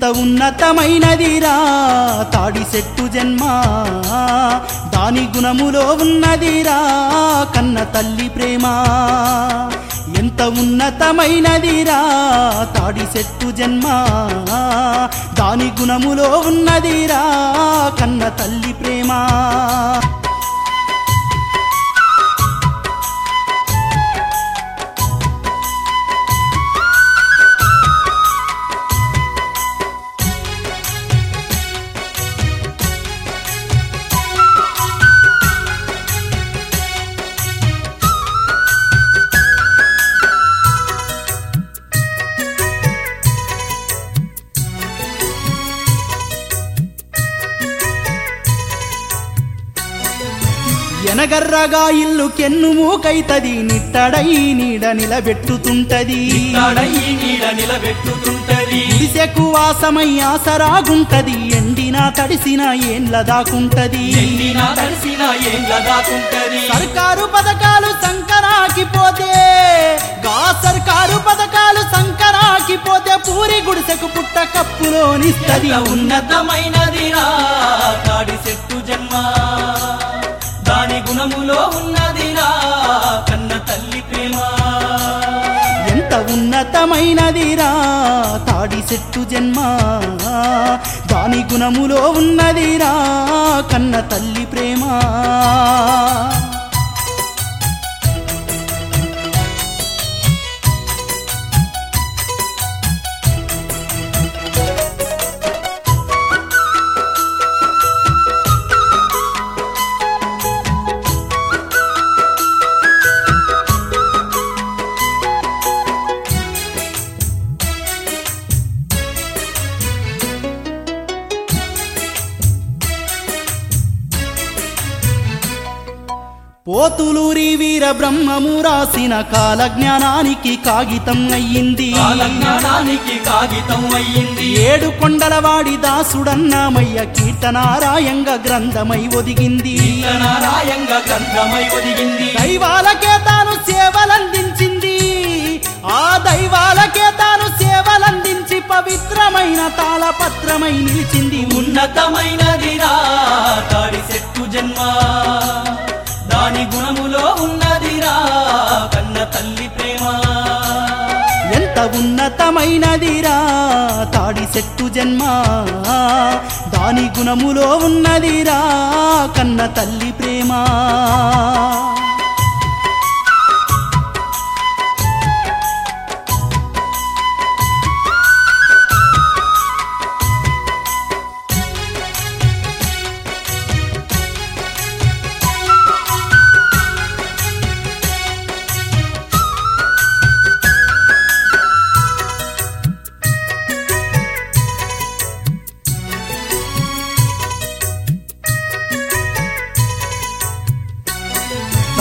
ఎంత ఉన్నతమైనదిరా తాడి చెట్టు జన్మ దాని గుణములో ఉన్నదిరా కన్న తల్లి ప్రేమ. ఎంత ఉన్నతమైనదిరా తాడి చెట్టు జన్మ దాని గుణములో ఉన్నదిరా కన్న తల్లి ప్రేమ. ఎనగర్రగా ఇల్లు కెన్ను మూకైతది. నిట్టడై నీడ నిలబెట్టుతుంటది. నాడయి నీడ నిలబెట్టుతుంటది. దిశకు వాసమై ఆసరాగుంటది ఎండిన తడిసిన ఏండ్ల దాకుంటది. ఎండిన తడిసిన ఏండ్ల దాకుంటది. సర్కారు పథకాలు సంకరాకి పోతే గా సర్కారు పథకాలు సంకరాకి పోతే పూరి గుడిసెకు పుట్ట కప్పులోనిస్తది. ఉన్నతమైనదిరా చెట్టు జన్మ ఉన్నతమైనదిరా తాడి చెట్టు జన్మ. దాని గుణములో ఉన్నదిరా కన్న తల్లి ప్రేమ. పోతులూరి వీర బ్రహ్మము రాసిన కాల జ్ఞానానికి కాగితం అయ్యింది. కాలజ్ఞానానికి కాగితం అయ్యింది. ఏడు కొండలవాడి దాసుడన్నామయ్య కీర్తనారాయంగా గ్రంథమై ఒదిగింది. నారాయంగా గ్రంథమై ఒదిగింది. దైవాలకే తాను సేవలందించింది. ఆ దైవాలకే తాను సేవలందించి పవిత్రమైన తాళపత్రమై నిలిచింది. ఉన్నతమైనదిరా తాడి చెట్టు జన్మ. దాని గుణములో ఉన్నదిరా కన్న తల్లి ప్రేమ. ఎంత ఉన్నతమైనదిరా తాడి చెట్టు జన్మ. దాని గుణములో ఉన్నదిరా కన్న తల్లి ప్రేమ.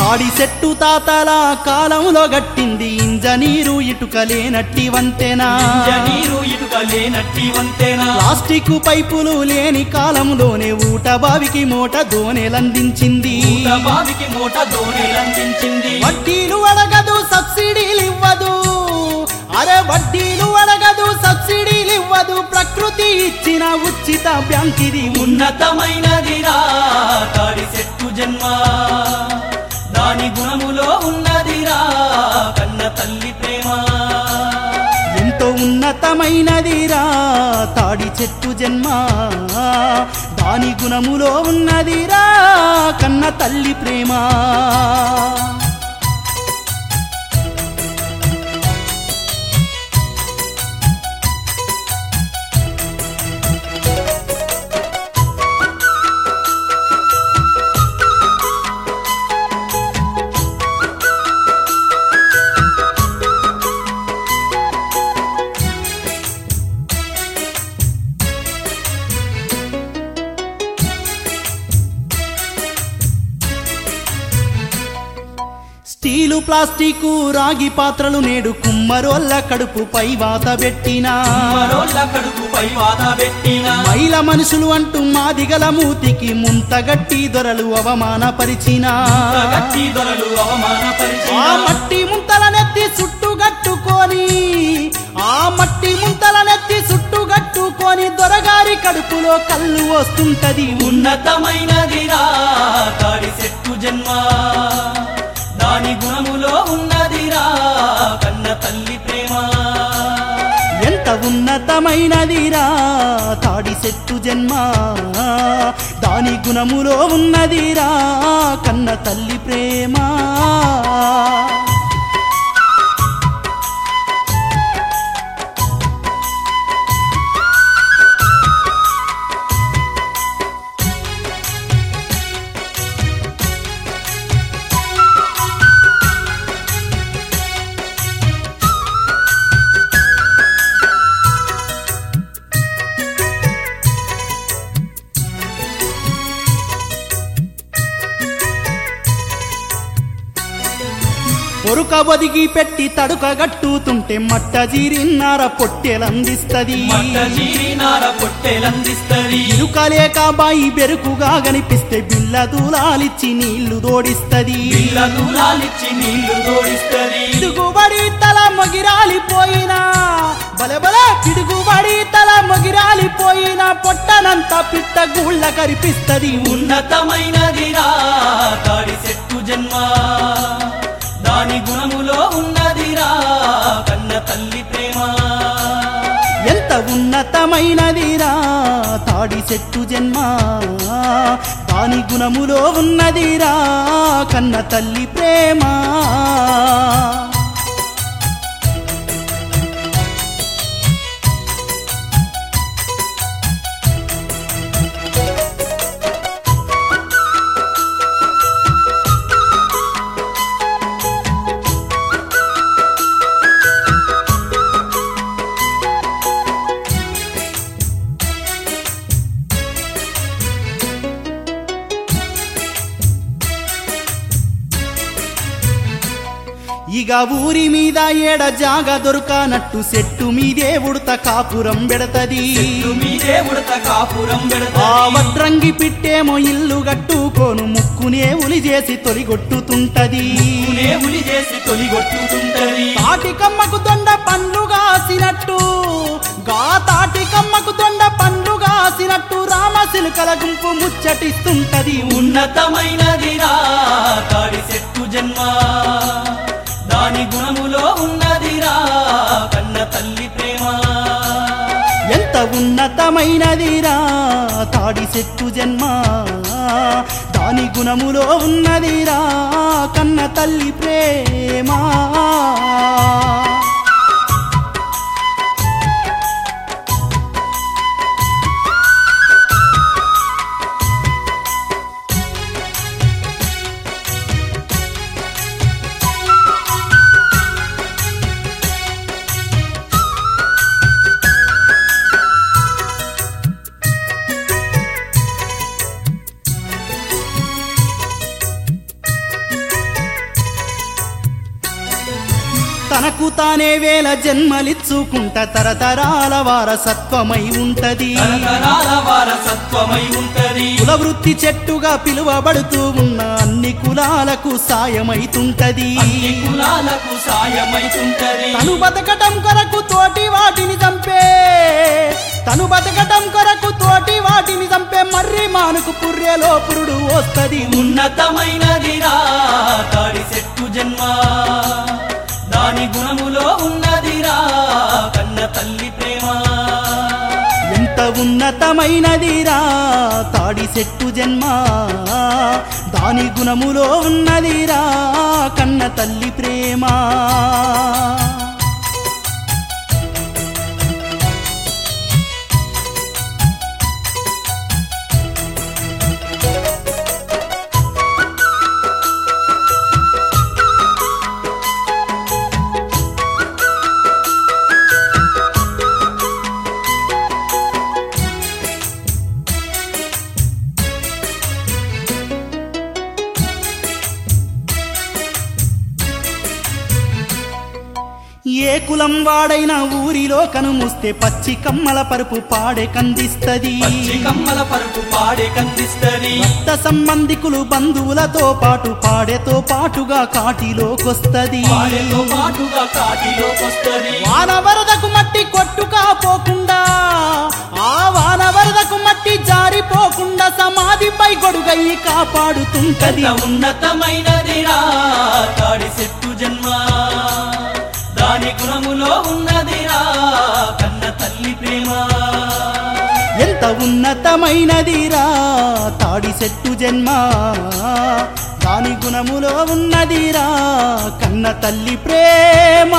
తాడి చెట్టు తాతల కాలంలో గట్టింది. ఇంజనీరు ఇటుకలేనట్టి వంతెనా? నీరు ఇటుక లేనట్టి వంతేనా? ప్లాస్టిక్ పైపులు లేని కాలంలోనే ఊట బావికి మూట దోనెలందించింది బావికి మూట దోణిలందించింది. వడ్డీలు అడగదు సబ్సిడీలు ఇవ్వదు. అరే వడ్డీలు అడగదు సబ్సిడీలు ఇవ్వదు. ప్రకృతి ఇచ్చిన ఉచిత బ్యాంక్ ఇది ఉన్న ఉన్నతమైనదిరా. తాడి చెట్టు జన్మ. దాని గుణములో ఉన్నదిరా కన్న తల్లి ప్రేమ. ఎంతో ఉన్నతమైనదిరా తాడి చెట్టు జన్మ. దాని గుణములో ఉన్నదిరా కన్న తల్లి ప్రేమ. ప్లాస్టిక్ రాగి పాత్రలు నేడు కుమ్మరోళ్ళ కడుపుపై వాత పెట్టినా. మరోళ్ళ కడుపుపై వాత పెట్టిన. మైల మనుషులు అంటూ మాదిగల మూతికి ముంతగట్టి దొరలు అవమానపరిచినా. దొరలు అవమానపరిచిన. ఆ మట్టి ముంతలనెత్తి చుట్టుగట్టుకొని ఆ మట్టి ముంతలనెత్తి చుట్టుగట్టుకొని కడుపులో కళ్ళు వస్తుంటది. ఉన్నతమైనదిరా తాడి చెట్టు జన్మ. దాని గుణములో ఉన్నదిరా కన్న తల్లి ప్రేమ. ఎంత ఉన్నతమైనదిరా తాడి చెట్టు జన్మ. దాని గుణములో ఉన్నదిరా కన్న తల్లి ప్రేమ. పొరుక ఒదిగి పెట్టి తడుక గట్టుతుంటే మట్ట జీరిన్నార పొట్టెలందిస్తది. పొట్టెలందిస్తది. ఇరుకలేక బాయి బెరుకుగా కనిపిస్తే బిల్ల దూలాలిచ్చి నీళ్ళు దోడిస్తది. పిడుగుబడి తల మొగిరాలిపోయినా బలబల పిడుగుబడి తల మొగిరాలిపోయినా పొట్టనంత పిట్ట గూళ్ళ కరిపిస్తది. ఉన్నతమైనదిరా తాడి చెట్టు జన్మ. ఉన్నతమైనదిరా తాడి చెట్టు జన్మ దాని గుణములో ఉన్నదిరా కన్న తల్లి ప్రేమ. ఇక ఊరి మీద ఏడ జాగ దొరకనట్టు చెట్టు మీదే ఉడత కాపురం పెడతది. ఆ వడ్రంగి పిట్టేమో ఇల్లు కట్టుకోను ముక్కునే ఉలి చేసి తొలిగొట్టుతుంటది. తాటికమ్మకు దొండ పండ్లు కాసినట్టు గా తాటికమ్మకు దొండ పండ్లు కాసినట్టు రామశిలుకల గుంపు ముచ్చటిస్తుంటది. ఉన్నతమైనదిరా తాడి చెట్టు జన్మ. దాని గుణములో ఉన్నదిరా కన్న తల్లి ప్రేమ. ఎంత ఉన్నతమైనదిరా తాడి చెట్టు జన్మ. దాని గుణములో ఉన్నదిరా కన్న తల్లి ప్రేమ. వేల జన్మలిచ్చుకుంట తరతరాల వారసత్వమై ఉంటది. వారసత్వమై ఉంటది. కుల వృత్తి చెట్టుగా పిలువబడుతూ ఉన్న అన్ని కులాలకు సాయమైతుంటది. కులాలకు సాయమైతుంటది. తను బతకటం కొరకు తోటి వాటిని చంపే తను బతకటం కొరకు తోటి వాటిని చంపే మర్రి మానుకు పుర్రెలో పురుడు వస్తది. ఉన్నతమైనదిరా తాడి చెట్టు జన్మ. ఉన్నతమైనదిరా తాడి చెట్టు జన్మ. దాని గుణములో ఉన్నదిరా కన్న తల్లి ప్రేమ. కులం వాడైనా ఊరిలో కనుమూస్తే పచ్చి కమ్మల పరుపు పాడే కందిస్తది. కమ్మల పరుపు పాడే కందిస్తది. రక్త సంబంధికులు బంధువులతో పాటు పాడేతో పాటుగా కాటిలోకొస్తది. వాన వరదకు మట్టి కొట్టుకా పోకుండా ఆ వాన వరదకు తోడుగై కాపాడుతుంటది. ఎంత ఉన్నతమైనదిరా తాడి చెట్టు జన్మ. దాని గుణములో ఉన్నదిరా కన్న తల్లి ప్రేమ. ఎంత ఉన్నతమైనదిరా తాడి చెట్టు జన్మ. దాని గుణములో ఉన్నదిరా కన్న తల్లి ప్రేమ.